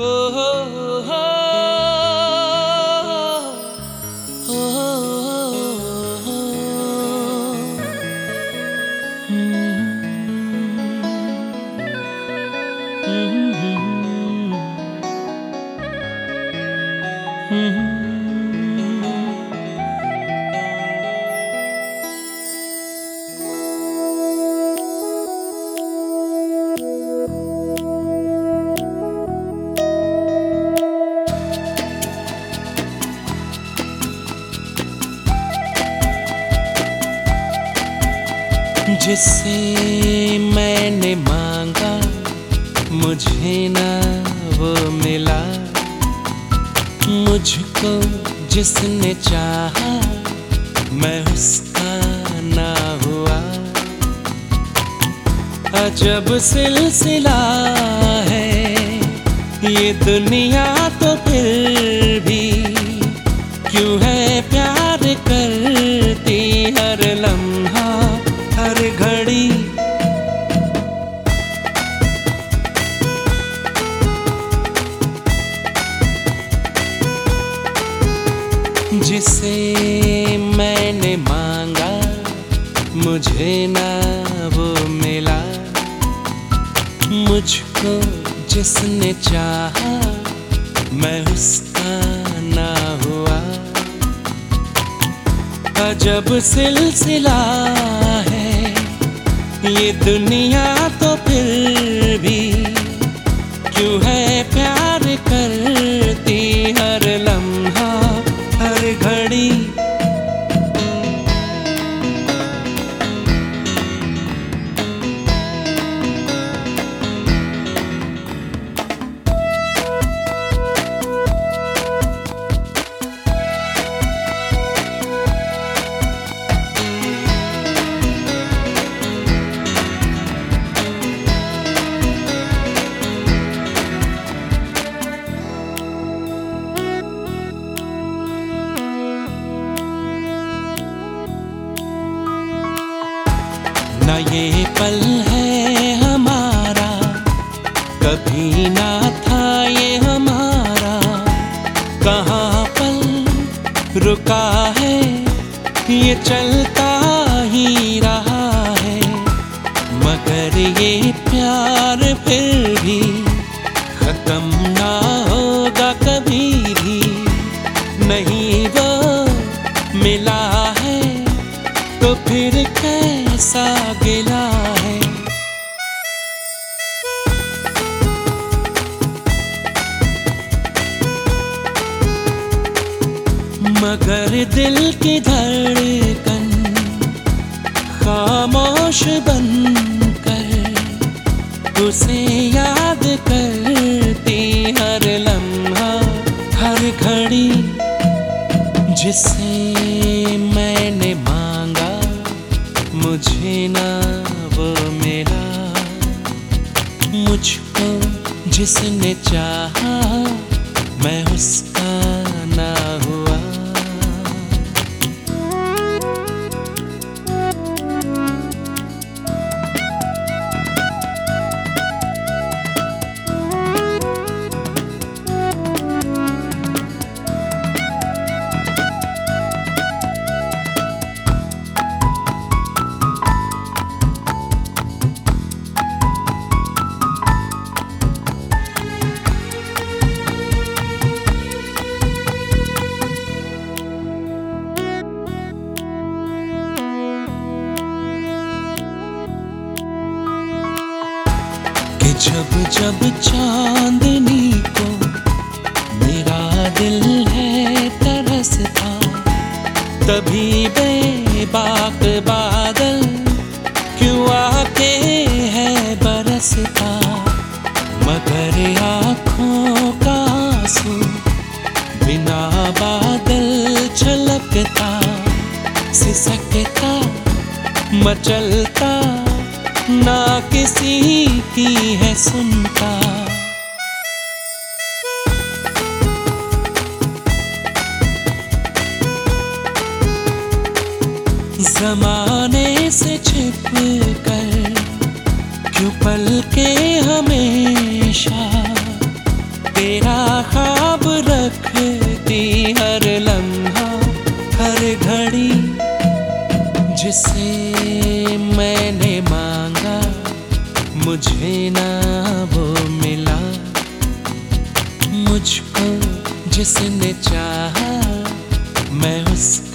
हो जिससे मैंने मांगा, मुझे ना वो मिला। मुझको जिसने चाहा, मैं उसका ना हुआ। अजब सिलसिला है, ये दुनिया तो फिर जिसे मैंने मांगा, मुझे ना वो मिला। मुझको जिसने चाहा, मैं उसका ना हुआ। अजब सिलसिला है, ये दुनिया तो फिर भी, क्यों है प्यार करती है हमारा। कभी ना था ये हमारा। कहाँ पल रुका है, ये चलता ही रहा है। मगर ये प्यार फिर भी खत्म ना होगा कभी भी। नहीं वो मिला है तो फिर कैसा मगर दिल की धड़कन खामोश बन कर उसे जब जब चांदनी को मेरा दिल है तरसता, तभी बेबाक बादल क्यों आके है बरसता। मगर आँखों का आँसू बिना बादल छलकता, सिसकता, मचलता ना किसी की है सुनता। जमाने से छिप कर क्यों पल के हमेशा? तेरा ख्वाब जिसने चाहा मैं उसका